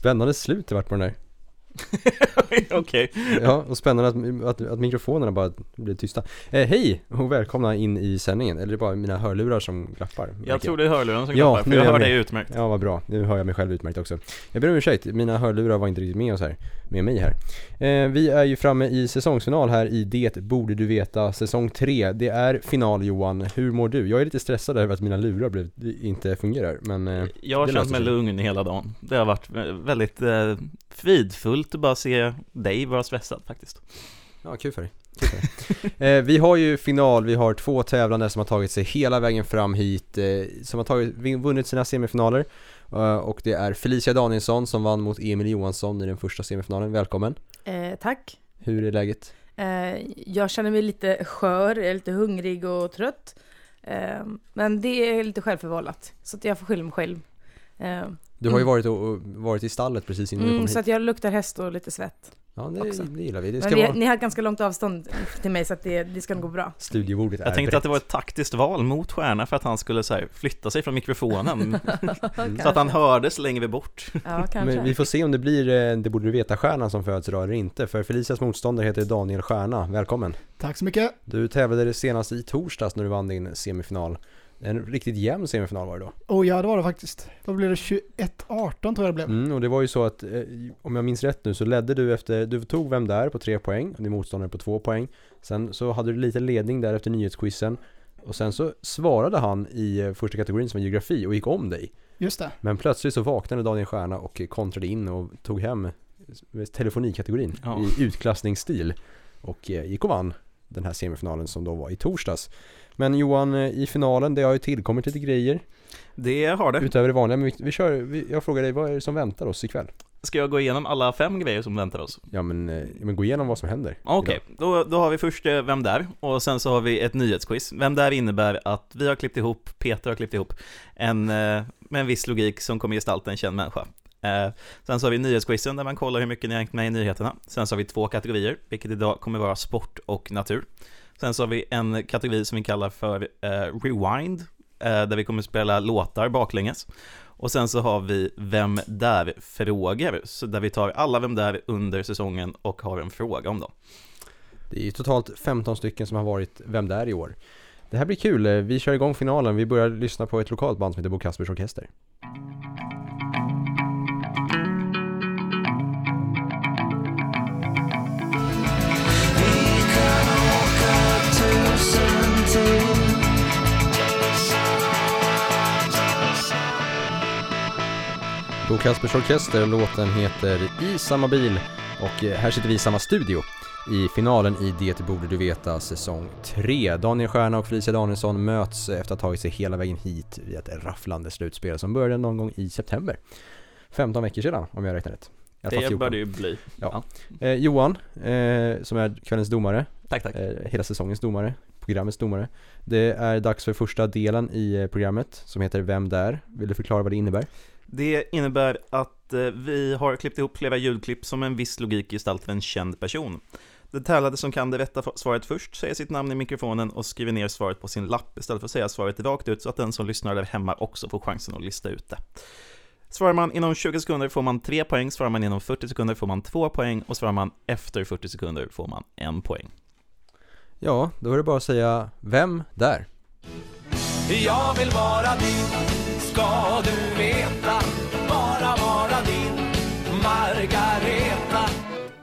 Spännande slut det vart på den där. Okej. Ja, och spännande att, att, att mikrofonerna bara blir tysta. Eh, hej och välkomna in i sändningen. Eller det är bara mina hörlurar som glappar. Jag märker tror det är hörlurarna som Ja, klappar, för jag jag hör dig utmärkt. Ja, vad bra. Nu hör jag mig själv utmärkt också. Jag ber om ursäkt, mina hörlurar var inte riktigt med oss här, med mig här. Eh, vi är ju framme i säsongsfinal här i Det borde du veta, säsong 3. Det är final Johan, hur mår du? Jag är lite stressad över att mina lurar blev, inte fungerar, men eh, Jag har känt mig lugn hela dagen. Det har varit vä- väldigt eh, fridfullt att bara se dig vara stressad faktiskt. Ja, kul för dig. Kul för dig. eh, vi har ju final, vi har två tävlande som har tagit sig hela vägen fram hit, eh, som har tagit, vunnit sina semifinaler. Eh, och det är Felicia Danielsson som vann mot Emil Johansson i den första semifinalen. Välkommen! Eh, tack. Hur är läget? Eh, jag känner mig lite skör, jag är lite hungrig och trött. Eh, men det är lite självförvållat, så att jag får skylla mig själv. Eh, Du har ju Mm. varit, och, och varit i stallet precis innan du mm, kom så hit. att jag luktar häst och lite svett. Ja, det, också. det gillar vi. Det ska vi, vara... ni har ganska långt avstånd till mig så att det, det ska nog gå bra. Studiobordet är Jag tänkte brett. att det var ett taktiskt val mot Stjärna för att han skulle så här, flytta sig från mikrofonen så att han hördes längre bort. Ja. Men vi får se om det blir eh, Det borde du veta-stjärnan som föds idag eller inte. För Felicias motståndare heter Daniel Stjärna. Välkommen! Tack så mycket. Du tävlade senast i torsdags när du vann din semifinal. En riktigt jämn semifinal var det då. Och ja, det var det faktiskt. Då blev det 21-18 tror jag det blev. Mm, och det var ju så att, eh, om jag minns rätt nu, så ledde du efter, du tog Vem där på tre poäng, och din motståndare på två poäng. Sen så hade du lite ledning där efter nyhetsquizen. Och sen så svarade han i eh, första kategorin som var geografi och gick om dig. Just det. Men plötsligt så vaknade Daniel Stjärna och kontrade in och tog hem telefonikategorin Ja. i utklassningsstil. Och eh, gick och vann den här semifinalen som då var i torsdags. Men Johan, eh, i finalen, det har ju tillkommit lite grejer Det har det. utöver det vanliga. Men vi, vi kör, vi, jag frågar dig, vad är det som väntar oss ikväll? Ska jag gå igenom alla fem grejer som väntar oss? Ja men, eh, men gå igenom vad som händer. Okej, då, då har vi först eh, Vem där? Och sen så har vi ett nyhetsquiz. Vem där innebär att vi har klippt ihop, Peter har klippt ihop, en, med en viss logik som kommer gestalta en känd människa. Eh, sen så har vi nyhetsquizen där man kollar hur mycket ni har hängt med i nyheterna. Sen så har vi två kategorier, vilket idag kommer vara sport och natur. Sen så har vi en kategori som vi kallar för eh, rewind, eh, där vi kommer spela låtar baklänges. Och sen så har vi Vem där-frågor, där vi tar alla Vem där under säsongen och har en fråga om dem. Det är ju totalt 15 stycken som har varit Vem där i år. Det här blir kul, eh, vi kör igång finalen. Vi börjar lyssna på ett lokalt band som heter Bo Kaspers Orkester. Bo Kaspers Orkester, låten heter I samma bil och eh, här sitter vi i samma studio i finalen i Det borde du veta säsong 3. Daniel Stjärna och Felicia Danielsson möts efter att ha tagit sig hela vägen hit via ett rafflande slutspel som började någon gång i september. 15 veckor sedan om jag räknar rätt. Det 14. bör det ju bli. Ja. Eh, Johan, eh, som är kvällens domare, Tack, tack. eh, hela säsongens domare, programmets domare. Det är dags för första delen i eh, programmet som heter Vem där? Vill du förklara vad det innebär? Det innebär att eh, vi har klippt ihop flera ljudklipp som en viss logik gestaltar en känd person. Den tävlande som kan det rätta svaret först säger sitt namn i mikrofonen och skriver ner svaret på sin lapp istället för att säga svaret rakt ut så att den som lyssnar där hemma också får chansen att lista ut det. Svarar man inom 20 sekunder får man 3 poäng, svarar man inom 40 sekunder får man 2 poäng och svarar man efter 40 sekunder får man 1 poäng. Ja, då är det bara att säga Vem där? Jag vill vara din, ska du veta. Bara vara din, Margareta.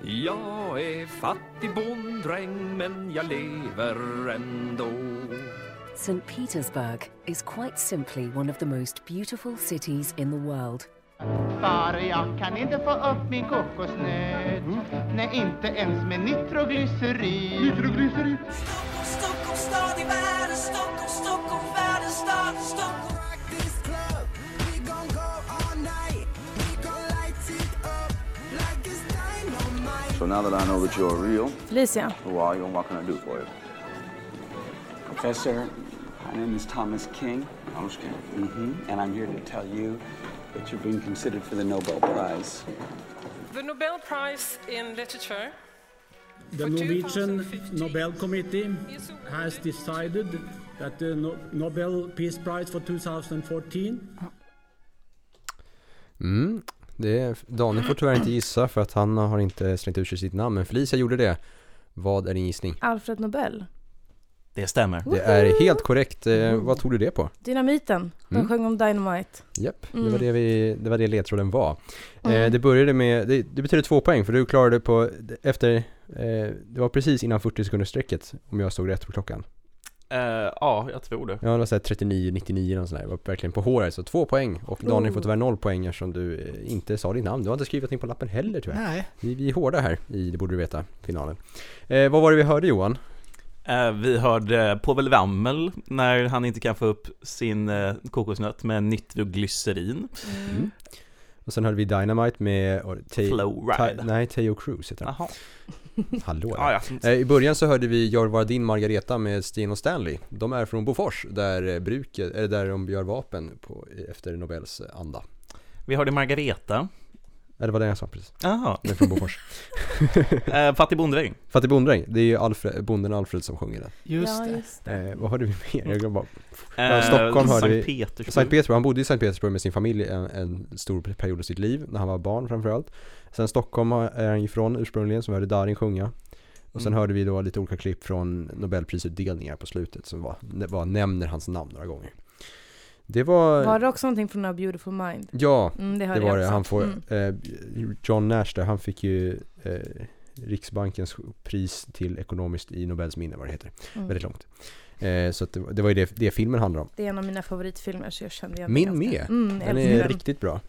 Jag är fattig bonddräng men jag lever ändå St. Petersburg is quite simply one of the most beautiful cities in the world. Far, jag kan inte få upp min kokosnöt. Mm. Nej, inte ens med nitroglycerin. Nitroglycerin? Stockholm stad i världen, Stockholm, Stockholm, världens stad, Stockholm. So now that I know that you're real, Felicia. who are you and what can I do for you? Professor, my name is Thomas King. Thomas King. hmm And I'm here to tell you that you're being considered for the Nobel Prize. The Nobel Prize in Literature The Norwegian Nobel Committee has decided that the no Nobel Peace Prize for 2014 Mm, det är, Daniel får tyvärr inte gissa för att han har inte slängt ut sig sitt namn, men Felicia gjorde det. Vad är din gissning? Alfred Nobel. Det stämmer. Det är helt korrekt. Eh, vad tog du det på? Dynamiten. De Mm. sjöng om Dynamite. Japp, det Mm. var det, vi, det var det ledtråden var. Eh, Mm. det började med, det, det betyder två poäng för du klarade på, efter, eh, det var precis innan 40 sekunders strecket om jag såg rätt på klockan. Eh, ja, jag tror det. Ja, det var såhär 39-99 och sådär, det var verkligen på håret, så två poäng. Och Daniel får tyvärr noll poäng eftersom du eh, inte sa ditt namn. Du har inte skrivit in på lappen heller tyvärr. Nej. Vi, vi är hårda här i Det borde du veta, finalen. Eh, vad var det vi hörde Johan? Eh, vi hörde Povel Ramel när han inte kan få upp sin eh, kokosnöt med nitroglycerin. Mm. Och sen hörde vi Dynamite med Flowride. Nej, Teo Cruz heter han. Jaha. Hallå Ja, ja. Eh, I början så hörde vi Jag var din Margareta med Sten och Stanley. De är från Bofors, där eh, bruket, eller där de gör vapen på, efter Nobels eh, anda. Vi hörde Margareta. Ja, det var det jag sa precis. Jaha. De är från Bofors. eh, Fattig bonddräng. Fattig bonddräng, det är ju Alfred, bonden Alfred som sjunger den. Just Ja, det. just det. Eh, vad hörde vi mer? Jag glömde bara. Eh, Stockholm hörde Sankt vi. Petersburg. Sankt Petersburg, han bodde i Sankt Petersburg med sin familj en, en stor period av sitt liv, när han var barn framförallt. Sen Stockholm är han ifrån ursprungligen, som vi hörde Darin sjunga. Och sen Mm. hörde vi då lite olika klipp från Nobelprisutdelningar på slutet som var, var nämner hans namn några gånger. Det var... Var det också någonting från A Beautiful Mind? Ja, Mm, det det, var det. Han får, Mm. eh, John Nash där, han fick ju eh, Riksbankens pris till ekonomiskt i Nobels minne vad det heter. Mm. Väldigt långt. Eh, så det, var- det var ju det, det filmen handlar om. Det är en av mina favoritfilmer så jag kände igen Min med. Mm, den är riktigt bra.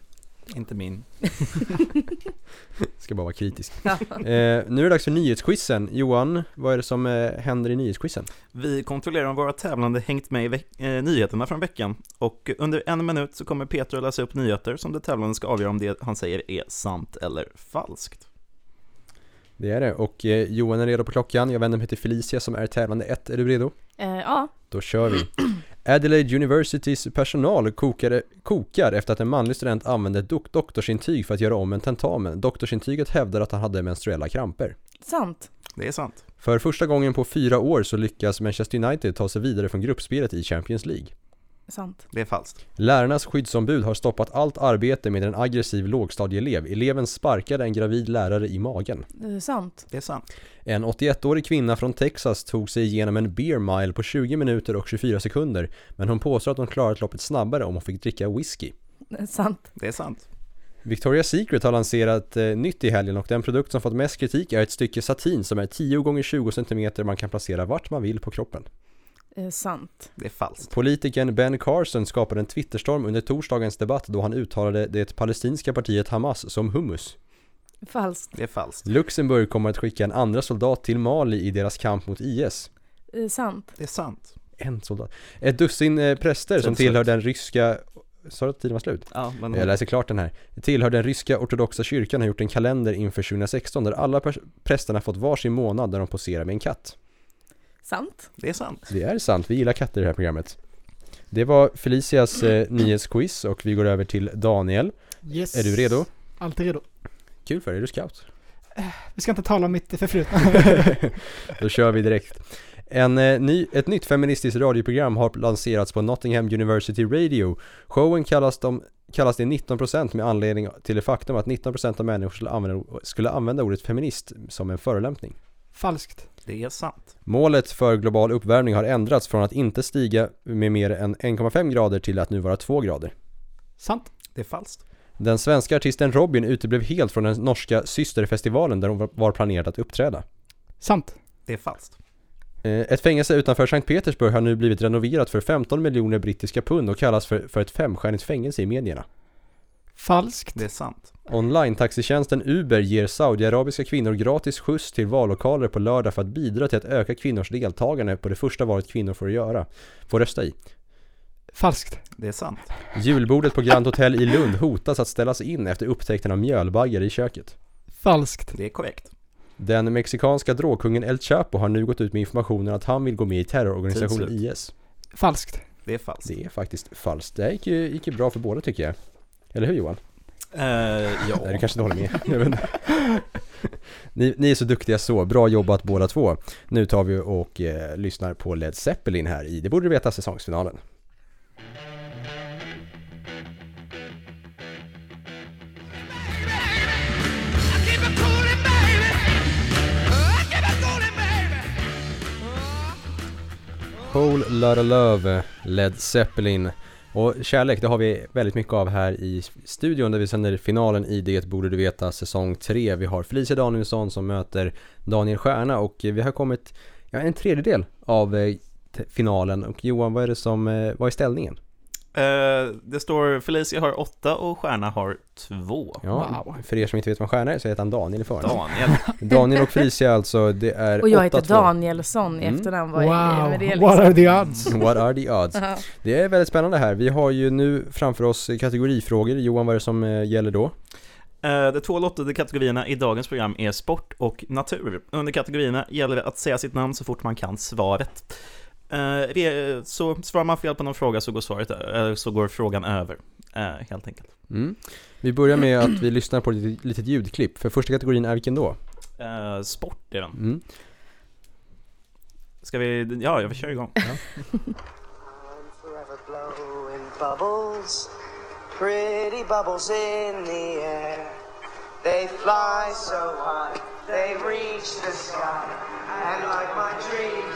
Inte min. Ska bara vara kritisk. Ja. Eh, nu är det dags för nyhetsquizen. Johan, vad är det som eh, händer i nyhetsquizen? Vi kontrollerar om våra tävlande hängt med i veck- eh, nyheterna från veckan och under en minut så kommer Peter att läsa upp nyheter som det tävlande ska avgöra om det han säger är sant eller falskt. Det är det. Och eh, Johan är redo på klockan. Jag vänder mig till Felicia som är tävlande 1. Är du redo? Eh, ja. Då kör vi. Adelaide Universitys personal kokade, kokar efter att en manlig student använde ett dok- doktorsintyg för att göra om en tentamen. Doktorsintyget hävdar att han hade menstruella kramper. Sant. Det är sant. För första gången på fyra år så lyckas Manchester United ta sig vidare från gruppspelet i Champions League. Sant. Det är falskt. Lärarnas skyddsombud har stoppat allt arbete med en aggressiv lågstadieelev. Eleven sparkade en gravid lärare i magen. Eh, sant. Det är sant. En 81-årig kvinna från Texas tog sig igenom en beer mile på 20 minuter och 24 sekunder. Men hon påstår att hon klarat loppet snabbare om hon fick dricka whisky. Eh, sant. Det är sant. Victoria's Secret har lanserat eh, nytt i helgen och den produkt som fått mest kritik är ett stycke satin som är 10 gånger 20 cm man kan placera vart man vill på kroppen. Eh, sant. Det är falskt. Politikern Ben Carson skapade en Twitterstorm under torsdagens debatt då han uttalade det palestinska partiet Hamas som hummus. Falskt. Det är falskt. Luxemburg kommer att skicka en andra soldat till Mali i deras kamp mot IS. Eh, sant. Det är sant. En soldat. Ett dussin eh, präster som tillhör den ryska Sa du att tiden var slut? Ja, men Jag läser klart den här. Tillhör den ryska ortodoxa kyrkan har gjort en kalender inför 2016 där alla prästerna fått varsin månad där de poserar med en katt. Sant. det är sant. Det är sant, vi gillar katter i det här programmet. Det var Felicias eh, nyhetsquiz och vi går över till Daniel. Yes. Är du redo? Alltid redo. Kul för dig, är du scout? Vi ska inte tala om mitt förflutna. Då kör vi direkt. En, eh, ny, ett nytt feministiskt radioprogram har lanserats på Nottingham University Radio. Showen kallas, de, kallas det 19% med anledning till det faktum att 19% av människor skulle använda, skulle använda ordet feminist som en förolämpning. Falskt. Det är sant. Målet för global uppvärmning har ändrats från att inte stiga med mer än 1,5 grader till att nu vara 2 grader. Sant. Det är falskt. Den svenska artisten Robin uteblev helt från den norska systerfestivalen där hon var- planerad att uppträda. Sant. Det är falskt. Eh, Ett fängelse utanför Sankt Petersburg har nu blivit renoverat för 15 miljoner brittiska pund och kallas för, för ett femstjärnigt fängelse i medierna. Falskt. Det är sant. Online-taxitjänsten Uber ger saudiarabiska kvinnor gratis skjuts till vallokaler på lördag för att bidra till att öka kvinnors deltagande på det första valet kvinnor får göra, får rösta i. Falskt. Det är sant. Julbordet på Grand Hotel i Lund hotas att ställas in efter upptäckten av mjölbaggar i köket. Falskt. Det är korrekt. Den mexikanska drogkungen El Chapo har nu gått ut med informationen att han vill gå med i terrororganisationen. IS. Falskt. Det är falskt. Det är faktiskt falskt. Det här gick ju, gick ju bra för båda tycker jag. Eller hur Johan? Eh, ja. Nej, du kanske inte håller med. Ni, ni är så duktiga så. Bra jobbat båda två. Nu tar vi och eh, lyssnar på Led Zeppelin här i Det borde du veta säsongsfinalen. Whole Lotta Love, Led Zeppelin. Och kärlek, det har vi väldigt mycket av här i studion där vi sänder finalen i Det borde du veta säsong 3. Vi har Felicia Danielsson som möter Daniel Stjärna och vi har kommit ja, en tredjedel av eh, finalen. Och Johan, vad är det som, eh, vad är ställningen? Eh, det står Felicia har åtta och Stjärna har två. Ja, för er som inte vet vad Stjärna är så heter han Daniel i förnamn. Daniel. Daniel och Felicia alltså, det är Och jag heter 8-2. Danielsson i Mm. efternamn. Vad är Wow, med det liksom? what are the odds? What are the odds? Det är väldigt spännande här. Vi har ju nu framför oss kategorifrågor. Johan, vad är det som eh, gäller då? Eh, De två lottade kategorierna i dagens program är sport och natur. Under kategorierna gäller det att säga sitt namn så fort man kan svaret. Eh, Så svarar man fel på någon fråga så går, svaret, ö- så går frågan över, eh, helt enkelt. Mm. Vi börjar med att vi lyssnar på ett litet, ljudklipp. För första kategorin är vilken då? Eh, Sport är den. Mm. Ska vi, ja, jag kör igång. Blowing bubbles, pretty bubbles in the air. They fly so high, they reach the sky, and like my dreams,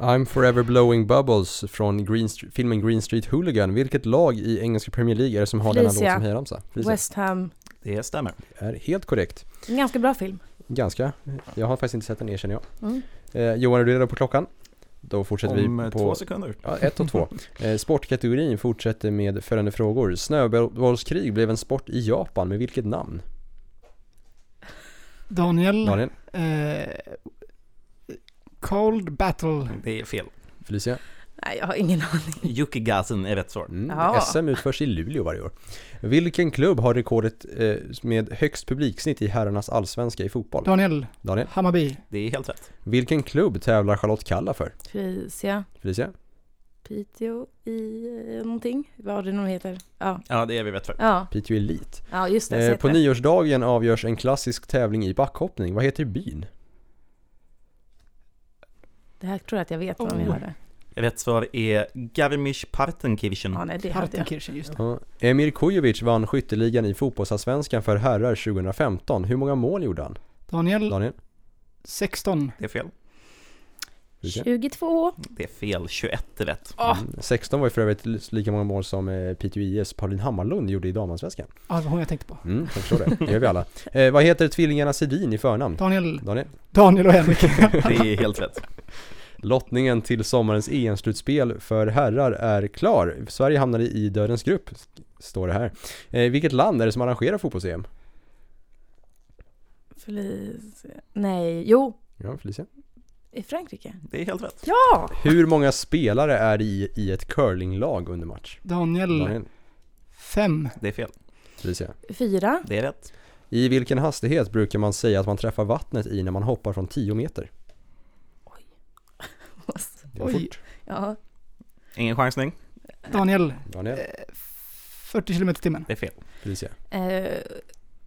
I'm forever blowing bubbles från Green Street, filmen Green Street Hooligan. Vilket lag i engelska Premier League är det som har denna låt Felicia. som hejaramsa? Felicia. West Ham. Det stämmer. Det är helt korrekt. En ganska bra film. Ganska. Jag har faktiskt inte sett den, erkänner jag. Mm. Eh, Johan, är du redo på klockan? Då fortsätter Om, vi eh, på... två sekunder. Ja, ett och två. Eh, sportkategorin fortsätter med följande frågor. Snöbollskrig blev en sport i Japan med vilket namn? Daniel. Daniel? Eh, cold battle. Det är fel. Felicia? Nej, jag har ingen aning. Yukigasen är rätt svar. Mm. Ja. SM utförs i Luleå varje år. Vilken klubb har rekordet eh, med högst publiksnitt i herrarnas allsvenska i fotboll? Daniel. Daniel? Hammarby. Det är helt rätt. Vilken klubb tävlar Charlotte Kalla för? Felicia. Felicia? Piteå i eh, någonting. Vad det nu heter. Ja. Ja, det är vi rätt för. Ja. Piteå Elite. Ja, just det. Eh, på det. nyårsdagen avgörs en klassisk tävling i backhoppning. Vad heter byn? Det här tror jag att jag vet vad Oh. hörde. Rätt svar är Garmisch-Partenkirchen. Ja, nej, det. Partenkirchen, just det. Ja. Emir Kujovic vann skytteligan i fotbollsallsvenskan för herrar 2015. Hur många mål gjorde han? Daniel. Daniel? 16. Det är fel. Felicia? 22. Det är fel. 21 är rätt. Mm. 16 var ju för övrigt lika många mål som eh, Piteå IS Pauline Hammarlund gjorde i damallsvenskan. Ja, det var hon jag tänkte på. Mm, jag förstår det. Det gör vi alla. Eh, vad heter tvillingarna Sedin i förnamn? Daniel. Daniel? Daniel och Henrik. Det är helt rätt. Lottningen till sommarens EM-slutspel för herrar är klar. Sverige hamnade i dödens grupp, står det här. Eh, vilket land är det som arrangerar fotbolls-EM? Felicia. Nej, jo. Ja, Felicia. I Frankrike. Det är helt rätt. Ja! Hur många spelare är det i, i ett curlinglag under match? Daniel. Daniel. Fem. Det är fel. Felicia. Fyra. Det är rätt. I vilken hastighet brukar man säga att man träffar vattnet i när man hoppar från 10 meter? Det var Oj. fort. Ja. Ingen chansning. Daniel. Daniel. 40 km i timmen. Det är fel. Felicia. Eh,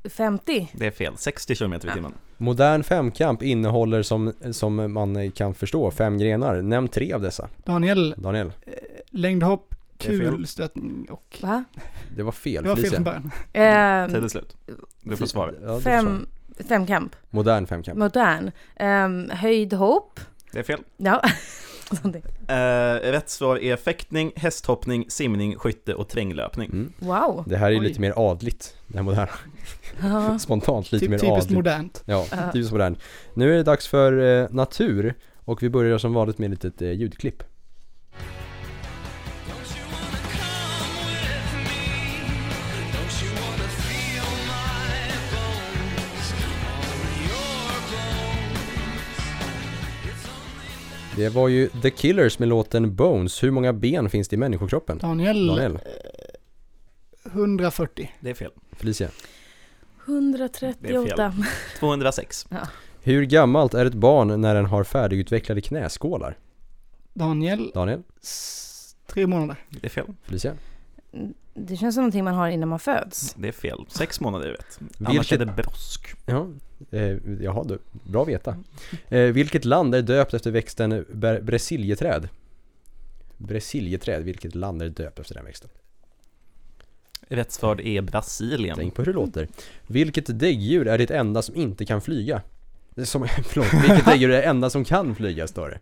50. Det är fel. 60 km i timmen. Modern femkamp innehåller som, som man kan förstå fem grenar. Nämn tre av dessa. Daniel. Daniel. Längdhopp, Det är fel. kulstötning och... Va? Det var fel Det var fel Felicia. från början. Ehm, Tid är slut. Du får svara. Ja, du fem, femkamp. Modern femkamp. Modern. Um, höjdhopp. Det är fel. Ja. Eh, rätt svar är fäktning, hästhoppning, simning, skytte och tränglöpning. Mm. Wow. Det här är ju Oj. lite mer adligt, det här moderna. Ja. Spontant lite Typ- mer typiskt adligt. modernt. Ja, Ja. typiskt modernt. Nu är det dags för eh, natur och vi börjar som vanligt med ett litet eh, ljudklipp. Det var ju The Killers med låten Bones. Hur många ben finns det i människokroppen? Daniel. Daniel. 140. Det är fel. Felicia. 138. 206. Ja. Hur gammalt är ett barn när den har färdigutvecklade knäskålar? Daniel, Daniel? s- tre månader. Det är fel. Felicia? Det känns som någonting man har innan man föds. Det är fel. Sex månader är rätt. Annars Vilket- är det brosk. Ja, eh, jaha du. Bra att veta. Eh, vilket land är döpt efter växten bresiljeträd? Bresiljeträd, vilket land är döpt efter den växten? Rätt svar är Brasilien. Tänk på hur det låter. Vilket däggdjur är det enda som inte kan flyga? Som, förlåt, vilket däggdjur är det enda som kan flyga står det?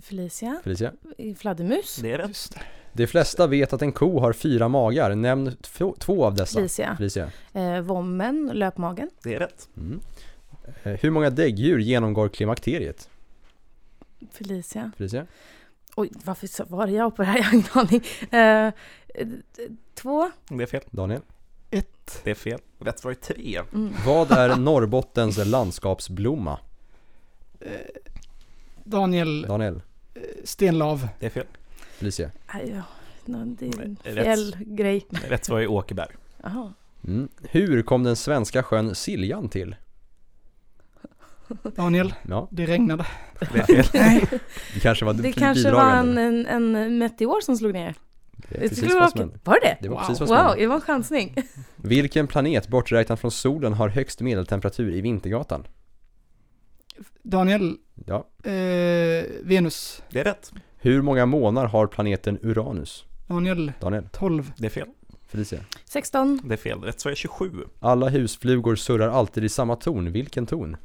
Felicia? Felicia? Fladdermus? Det är rätt. De flesta vet att en ko har fyra magar. Nämn två, av dessa. Felicia. Felicia. Eh, vommen, löpmagen. Det är rätt. Mm. Eh, Hur många däggdjur genomgår klimakteriet? Felicia. Felicia? Oj, varför svarar jag på det här? Jag har ingen aning. Eh, eh, två. Det är fel. Daniel? Ett. Det är fel. Rätt svar är tre. Mm. Vad är Norrbottens landskapsblomma? Daniel, Daniel? Stenlav. Det är fel. Felicia? Ja. Det är en Rätt. fel grej. Rätt svar är Åkerberg. Jaha. Mm. Hur kom den svenska sjön Siljan till? Daniel, Ja, det regnade. Det är fel. Nej, det kanske var Det kanske var en, en, en meteor som slog ner. Det är Det precis skulle vad vara. Var det Det var wow. precis vad som Wow, det var en chansning. Vilken planet borträknat från solen har högst medeltemperatur i Vintergatan? Daniel, Ja. eh, Venus. Det är rätt. Hur många månar har planeten Uranus? Daniel, Daniel? 12. Det är fel. Felicia? 16. Det är fel. Rätt svar är 27. Alla husflugor surrar alltid i samma ton. Vilken ton?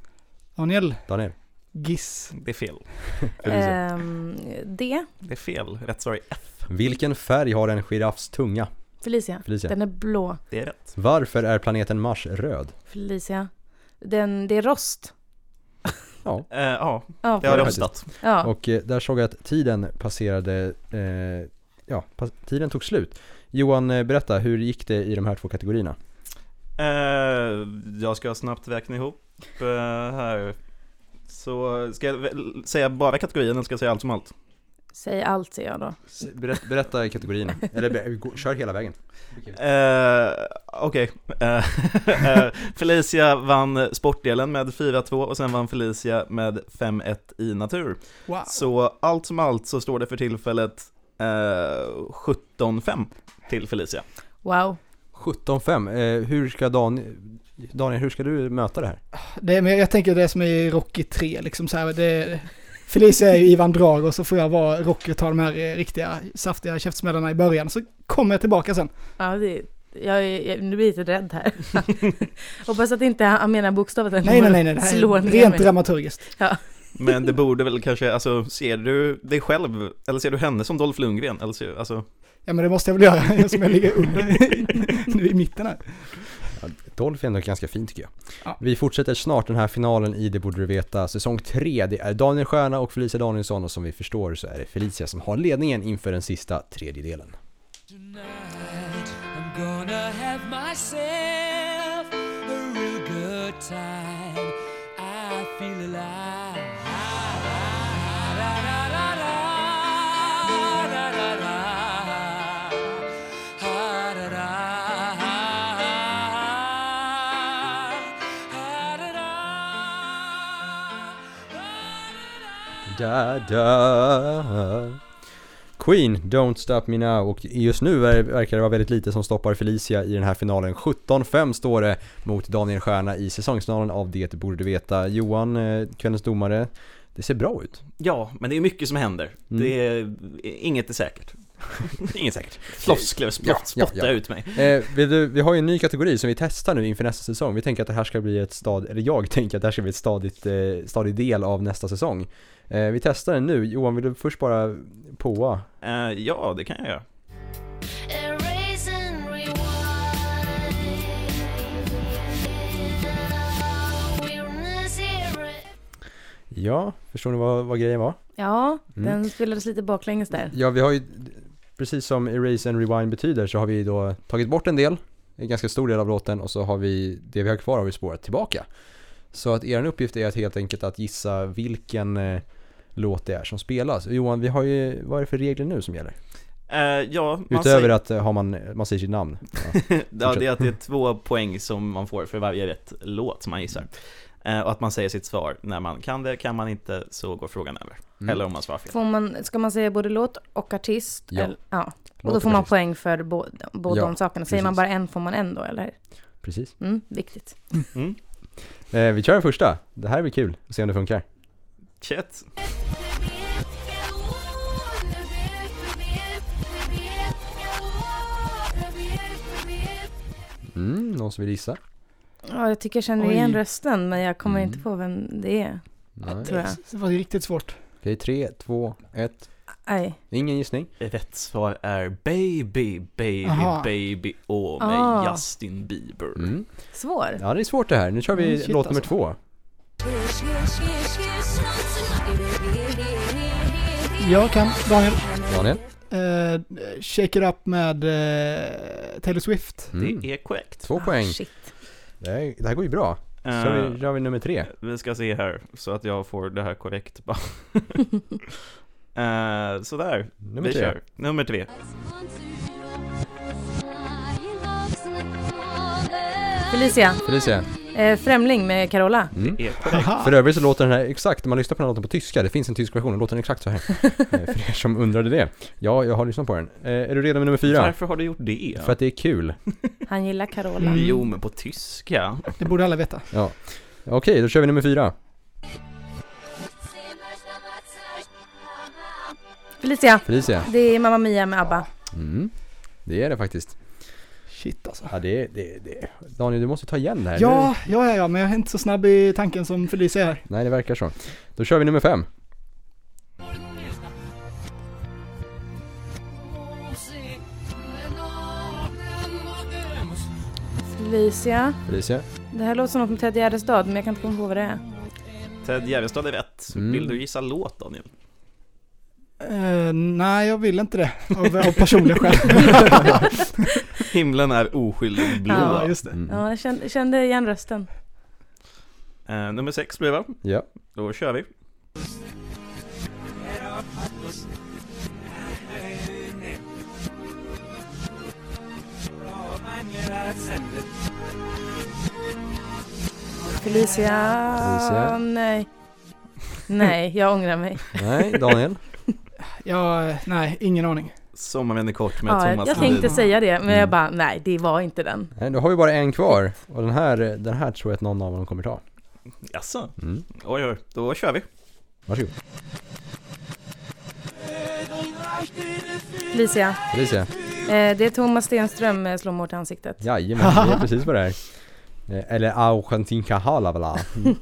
Daniel, Daniel? Giss. Det är fel. Felicia? Ehm, D. Det är fel. Rätt svar är F. Vilken färg har en giraffs tunga? Felicia. Felicia. Den är blå. Det är rätt. Varför är planeten Mars röd? Felicia. Den, det är rost. Ja. Eh, ja, Ja, det har det rostat. Ja. Och eh, där såg jag att tiden passerade, eh, ja, pas- tiden tog slut. Johan, eh, berätta, hur gick det i de här två kategorierna? Eh, jag ska snabbt räkna ihop eh, här. Så ska jag säga bara kategorin eller ska jag säga allt som allt? Säg allt säger jag då. Berätta, berätta i kategorierna, eller gå- kör hela vägen. Eh, Okej, Eh, eh, Felicia vann sportdelen med 4-2 och sen vann Felicia med 5-1 i natur. Wow. Så allt som allt så står det för tillfället eh, 17-5 till Felicia. Wow. 17-5, eh, hur ska Dan, Daniel, hur ska du möta det här? Det, men jag tänker det som är i Rocky 3, liksom så här, det, Felicia är ju Ivan Drago, så får jag vara Rocky och ta de här eh, riktiga saftiga käftsmällarna i början, så kommer jag tillbaka sen. Ja, det, jag, är- jag, nu blir jag lite rädd här. Hoppas att inte han menar bokstavligt. att Nej, nej, nej, nej, det här är rent mig. dramaturgiskt. Ja. Men det borde väl kanske, alltså ser du dig själv, eller ser du henne som Dolph Lundgren? Eller ser, alltså, Ja men det måste jag väl göra, eftersom jag ligger under nu i mitten här. Dolph är ändå ganska fint tycker jag. Ja. Vi fortsätter snart den här finalen i Det borde du veta, säsong 3. Det är Daniel Stjärna och Felicia Danielsson och som vi förstår så är det Felicia som har ledningen inför den sista tredjedelen. I'm Da, da. Queen, Don't Stop Me Now och just nu ver- verkar det vara väldigt lite som stoppar Felicia i den här finalen. 17-5 står det mot Daniel Stjärna i säsongsfinalen av Det borde du veta. Johan, eh, kvällens domare, det ser bra ut. ja, men det är mycket som händer. Mm. Det är, inget är säkert. inget säkert. Floskler, spott, Ja, ja, spotta ja. ut mig. Eh, vill du, vi har ju en ny kategori som vi testar nu inför nästa säsong. Vi tänker att det här ska bli ett stad, eller jag tänker att det här ska bli ett stadigt, eh, stadig del av nästa säsong. Eh, vi testar den nu. Johan, vill du först bara påa? Eh, ja, det kan jag göra. Ja, förstår ni vad, vad grejen var? Ja, Mm. den spelades lite baklänges där. Ja, vi har ju, precis som Erase and Rewind betyder, så har vi då tagit bort en del, en ganska stor del av låten, och så har vi, det vi har kvar har vi spårat tillbaka. Så att er uppgift är att helt enkelt att gissa vilken eh, låt det är som spelas. Johan, vi har ju, vad är det för regler nu som gäller? Eh, ja, Utöver säger, att eh, har man, man säger sitt namn. Ja. ja, det är att det är två poäng som man får för varje rätt låt som man gissar. Eh, och att man säger sitt svar när man kan det, kan man inte så går frågan över. Mm. Eller om man svarar fel. Får man, ska man säga både låt och artist? Ja. Eller, ja. Och då får man poäng för båda, båda Ja, de sakerna. Säger man precis. bara en får man en då, eller? Precis. Mm, viktigt. Mm. Eh, vi kör den första. Det här blir kul, och se om det funkar. Shit. Mm, någon som vill gissa? Ja, jag tycker jag känner Oj. igen rösten, men jag kommer Mm. inte på vem det är. Nej. Tror jag. Det var riktigt svårt. Okej, tre, två, ett. Nej. Ingen gissning? Rätt svar är Baby, Baby, Aha. Baby Åh med Ah. Justin Bieber. Mm. Svår. Ja, det är svårt det här. Nu kör vi Mm, shit, låt nummer alltså. två. Jag kan, Daniel. Daniel? Eh, shake it up med eh, Taylor Swift. Mm. Det är korrekt. Två poäng. Ah, Shit. Det här, det här går ju bra. Så Eh, vi, kör vi nummer tre. Vi ska se här, så att jag får det här korrekt bara. Eh, sådär, Nummer vi tre. kör. Nummer tre. Felicia. Felicia. Eh, Främling med Carola. Mm. Det är korrekt. Aha. För övrigt så låter den här exakt, om man lyssnar på den här låten på tyska, det finns en tysk version, den låter den exakt så här. Eh, För er som undrade det. Ja, jag har lyssnat på den. Eh, Är du redo med nummer fyra? Varför har du gjort det? För att det är kul. Han gillar Carola. Mm. Jo, men på tyska. Det borde alla veta. Ja. Okej, då kör vi nummer fyra. Felicia. Felicia. Det är Mamma Mia med ABBA. Mm. Det är det faktiskt. Shit alltså. Ja, det är, det, det Daniel, du måste ta igen det här. Ja, ja, ja, ja, men jag är inte så snabb i tanken som Felicia är. Nej, det verkar så. Då kör vi nummer fem. Felicia. Felicia. Det här låter som något med Ted Gärdestad, men jag kan inte komma på vad det är. Ted Gärdestad är rätt. Mm. Vill du gissa låt, Daniel? Eh, nej, jag vill inte det. Av, av personliga skäl. Himlen är oskyldig blå. ja, just det. Mm. Ja, jag kände, kände igen rösten. Eh, nummer sex blir det va? Ja. Då kör vi. Felicia. Felicia. Nej. Nej, jag ångrar mig. Nej, Daniel. Ja, nej, ingen aning. Sommarvän är kort med Ja, Thomas jag tänkte Ledin. säga det, men Mm. jag bara, nej, det var inte den. Nej, då har vi bara en kvar. Och den här, den här tror jag att någon av dem kommer ta. Jaså? Mm. Oj, oj, då kör vi. Varsågod. Felicia. Felicia. Eh, det är Thomas Stenström med Slå mot ansiktet. Jajamän, det är precis vad det är. Eh, Eller Augentinka Halavla. Mm.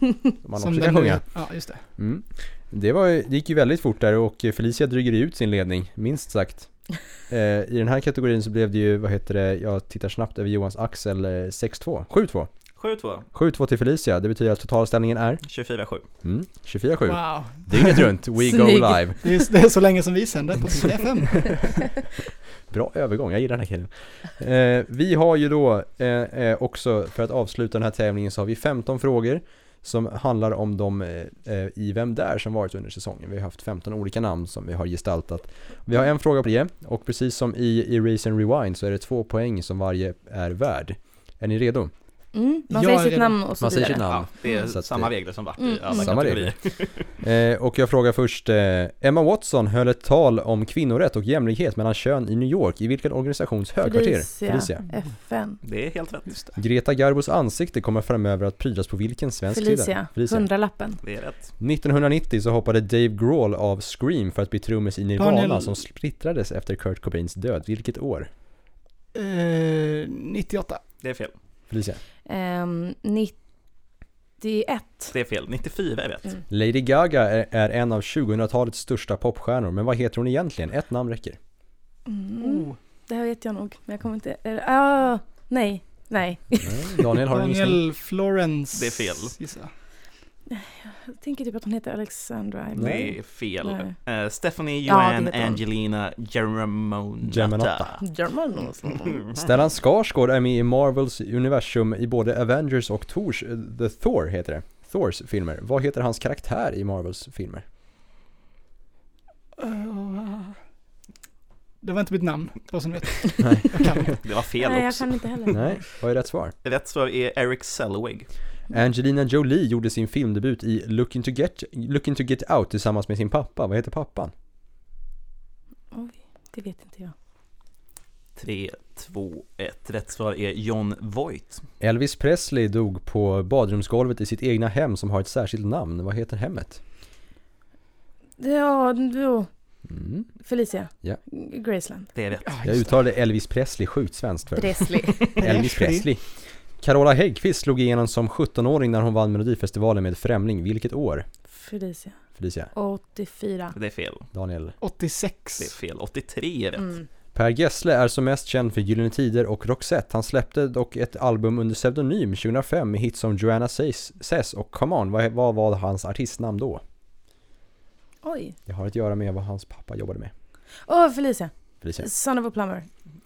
Man Som också den kan sjunga. Ja, just det. Mm. Det, var, det gick ju väldigt fort där och Felicia dryger ut sin ledning, minst sagt. Eh, I den här kategorin så blev det ju, vad heter det, jag tittar snabbt över Johans axel, eh, 6-2, 7-2. 7-2. 7-2 till Felicia, det betyder att totalställningen är 24-7. mm, 24-7. Wow. Dygnet runt, we go live. Det är, det är så länge som vi sänder på FM. Bra övergång, jag gillar den här killen. Eh, vi har ju då eh, också, för att avsluta den här tävlingen så har vi 15 frågor som handlar om de eh, eh, i Vem Där som varit under säsongen. Vi har haft 15 olika namn som vi har gestaltat. Vi har en fråga på det och precis som i Erase and Rewind så är det två poäng som varje är värd. Är ni redo? Mm, man Jag säger sitt namn och så Man säger vidare. sitt namn. Ja, det är samma regler som varit mm, i alla mm. Samma kategorier. Eh, och jag frågar först, eh, Emma Watson höll ett tal om kvinnorätt och jämlikhet mellan kön i New York. I vilken organisations högkvarter? Felicia. FN. Det är helt rätt. Greta Garbos ansikte kommer framöver att prydas på vilken svensk sida? Felicia. Felicia. Hundralappen. Det är rätt. 1990 så hoppade Dave Grohl av Scream för att bli trummis i Nirvana Daniel. som splittrades efter Kurt Cobains död. Vilket år? Eh, 98. Det är fel. Felicia. Ehm, 91. Det är fel. 94 är rätt. Mm. Lady Gaga är, är en av 2000-talets största popstjärnor, men vad heter hon egentligen? Ett namn räcker. Mm. Det här vet jag nog, men jag kommer inte... Ah, nej, nej. Nej, Daniel, har? Daniel Florence. Det är fel. gissar jag. Jag tänker typ att hon heter Alexandra. eller- Det är fel. Nej. Eh, Stephanie Ja, Joanne hon. Angelina. Germanotta. Germanos. Stellan Skarsgård är med i Marvels universum i både Avengers och Thors, eh, The Thor heter det. Thors filmer. Vad heter hans karaktär i Marvels filmer? Eh, Det var inte mitt namn, så ni vet. Nej. Jag. Det var fel Nej, jag också. kan inte heller. Nej, vad är rätt svar? Rätt svar är Eric Selwig. Angelina Jolie gjorde sin filmdebut i Looking to Get, Looking to Get Out tillsammans med sin pappa. Vad heter pappan? Oj, det vet inte jag. 3, 2, 1. Rätt svar är John Voight. Elvis Presley dog på badrumsgolvet i sitt egna hem som har ett särskilt namn. Vad heter hemmet? Ja, då. Mm. Felicia. Ja. Graceland. Det är rätt. Jag uttalade Elvis Presley sjukt svenskt Presley. Elvis Presley. Carola Häggkvist slog igenom som 17-åring när hon vann Melodifestivalen med Främling. Vilket år? Felicia. Felicia. 84. Det är fel. Daniel. 86. Det är fel. 83 är rätt. Mm. Per Gessle är som mest känd för Gyllene Tider och Roxette. Han släppte dock ett album under pseudonym 2005 med hits som Joanna Says, Says och Come On. Vad, vad var hans artistnamn då? Oj. Det har att göra med vad hans pappa jobbade med. Åh, Felicia. Felicia. Son of a plumber.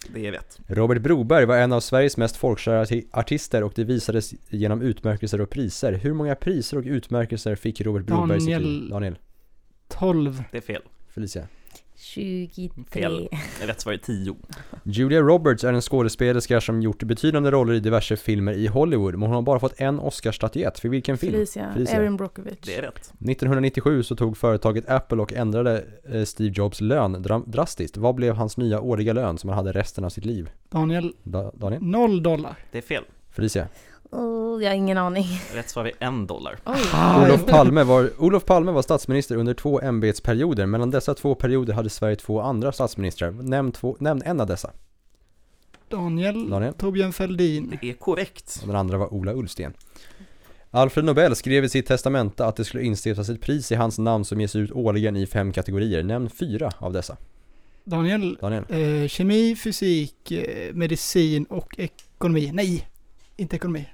Det är rätt. Robert Broberg var en av Sveriges mest folkkära arti- artister och det visades genom utmärkelser och priser. Hur många priser och utmärkelser fick Robert Broberg i sitt liv? Daniel. Daniel. 12. Det är fel. Felicia. 23. Fel. Rätt svar är 10. Julia Roberts är en skådespelerska som gjort betydande roller i diverse filmer i Hollywood, men hon har bara fått en Oscarsstatyett. För vilken film? Felicia. Erin Brockovich. Det är rätt. 1997 så tog företaget Apple och ändrade eh, Steve Jobs lön dra- drastiskt. Vad blev hans nya årliga lön som han hade resten av sitt liv? Daniel. Da- Daniel? Noll dollar. Det är fel. Felicia? Oh, jag har ingen aning. Rätt svar är en dollar. Olof Palme, var, Olof Palme var statsminister under två ämbetsperioder. Mellan dessa två perioder hade Sverige två andra statsministrar. Nämn, två, nämn en av dessa. Daniel. Daniel? Torbjörn Fälldin. Det är korrekt. Och den andra var Ola Ullsten. Alfred Nobel skrev i sitt testamente att det skulle instiftas ett pris i hans namn som ges ut årligen i fem kategorier. Nämn fyra av dessa. Daniel. Daniel. Eh, kemi, fysik, eh, medicin och ekonomi. Nej, inte ekonomi.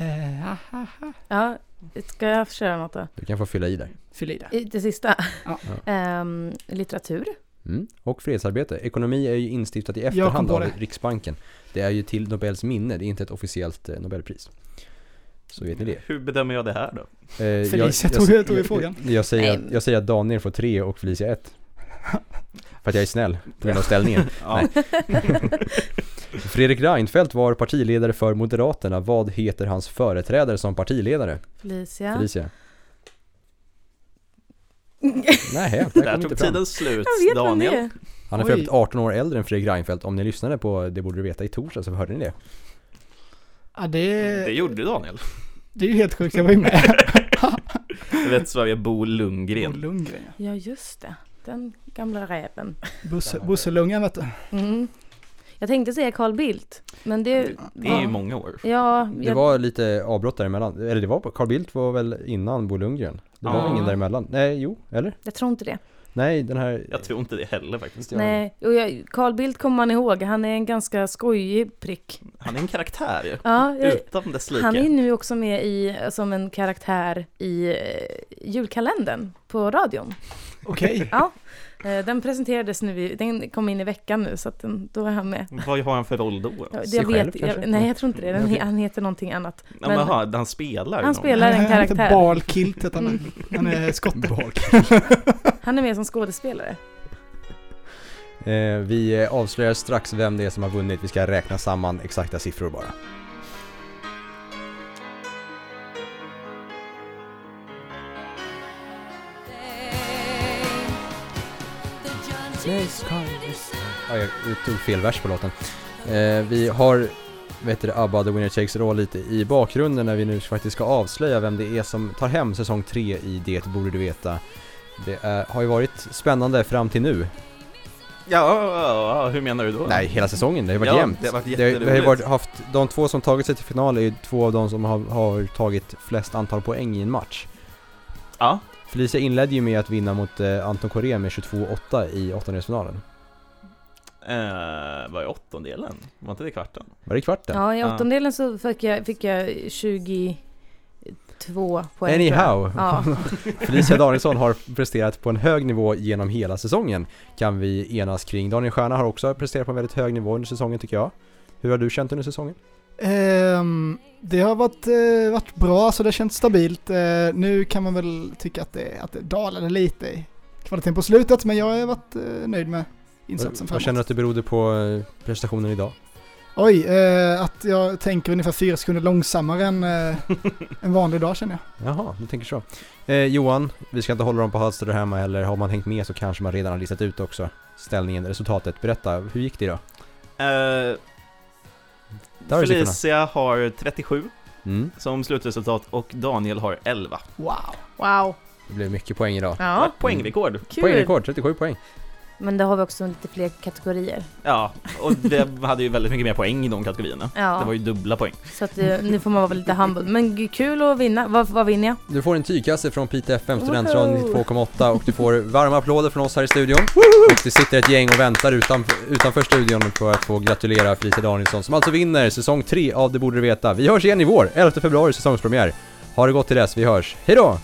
Aha. Ja, ska jag köra något då? Du kan få fylla i där. Fyll i det. I- Det sista. Ja. Ehm, litteratur. Mm. Och fredsarbete. Ekonomi är ju instiftat i efterhand av. Riksbanken. Det är ju till Nobels minne, det är inte ett officiellt eh, Nobelpris. Så vet ni det. Hur bedömer jag det här då? Eh, Felicia tog- tog i frågan. Jag, jag, säger, att, jag säger att Daniel får tre och Felicia ett. För att jag är snäll, på grund av ställningen. Nej. Fredrik Reinfeldt var partiledare för Moderaterna. Vad heter hans företrädare som partiledare? Felicia. Felicia. Nej, Där där tog tiden slut. Jag vet Daniel. Han är för övrigt 18 år äldre än Fredrik Reinfeldt. Om ni lyssnade på Det borde du veta i torsdag så hörde ni det. Ja, det, Det gjorde Daniel. det är ju helt sjukt. Jag var ju med. Rätt svar är Bo Lundgren. Bo Lundgren, ja. Ja, just det. Den gamla räven. Bosse, Busselungan vet du. Mm. Jag tänkte säga Carl Bildt, men det... Det är ju många år. Ja, Det jag, var lite avbrott däremellan. Eller det var, Carl Bildt var väl innan Bo Lundgren? Det var Ja. ingen däremellan? Nej, jo, eller? jag tror inte det. Nej, den här... Jag tror inte det heller faktiskt. Nej, och jag, Carl Bildt kommer man ihåg. Han är en ganska skojig prick. Han är en karaktär Ja, jag- utan dess like. Han är nu också med i, som en karaktär i eh, julkalendern på radion. Okej. Ja, eh, den presenterades nu, i- den kom in i veckan nu så att den, då är han med. Vad har han för roll då? Ja, Sig jag själv, vet, jag, nej jag tror inte det, den, he- han heter någonting annat. Ja, men, aha, han spelar Han någon. spelar en Han heter karaktär. Bal Kilt heter han. Han är skotte. Han är med som skådespelare. Eh, vi eh, avslöjar strax vem det är som har vunnit. Vi ska räkna samman exakta siffror bara. Ja, jag tog fel vers på låten. Eh, vi har, vet du, ABBA The Winner Takes It All lite i bakgrunden när vi nu faktiskt ska avslöja vem det är som tar hem säsong 3 i Det borde du veta. Det är, har ju varit spännande fram till nu. Ja, ja, ja, hur menar du då? Nej, hela säsongen. Det har varit Ja, jämnt. det har varit det, har- ju jätteroligt. varit, haft, de två som tagit sig till final är ju två av de som har, har tagit flest antal poäng i en match. Ja. Felicia inledde ju med att vinna mot eh, Anton Corén med 22-8 i åttondelsfinalen. Eh, vad är åttondelen? Var inte det kvarten? Var det kvarten? Ja, i åttondelen så fick jag, fick jag 22 poäng. Anyhow, Ja. Felicia Danielsson har presterat på en hög nivå genom hela säsongen kan vi enas kring. Daniel Stjärna har också presterat på en väldigt hög nivå under säsongen tycker jag. Hur har du känt under säsongen? Ehm, det har varit, eh, varit bra, så det känns stabilt. Eh, nu kan man väl tycka att det, att det dalade lite i kvaliteten på slutet, men jag har varit eh, nöjd med insatsen Vad, framåt. vad känner du att det berodde på prestationen idag? Oj, eh, att jag tänker ungefär fyra sekunder långsammare än eh, en vanlig dag känner jag. Jaha, du tänker så. Eh, Johan, vi ska inte hålla dem på halster där hemma eller har man hängt med så kanske man redan har listat ut också ställningen, resultatet. Berätta, hur gick det idag? Felicia har 37 Mm. som slutresultat och Daniel har 11. Wow. Wow. Det blev mycket poäng idag. Ja. Poängrekord. Kul. Poängrekord, 37 poäng. Men då har vi också lite fler kategorier. Ja, och vi hade ju väldigt mycket mer poäng i de kategorierna. Ja. Det var ju dubbla poäng. Så att eh, nu får man vara lite humble. Men kul att vinna. Vad, vad vinner jag? Du får en tygkasse från Pite FM, Studentradion Woho! 92,8 och du får varma applåder från oss här i studion. Och det sitter ett gäng och väntar utan, utanför studion för att få gratulera Felicia Danielsson som alltså vinner säsong 3 av Det borde du veta. Vi hörs igen i vår, 11 februari säsongspremiär. Ha det gott till dess, vi hörs. Hejdå!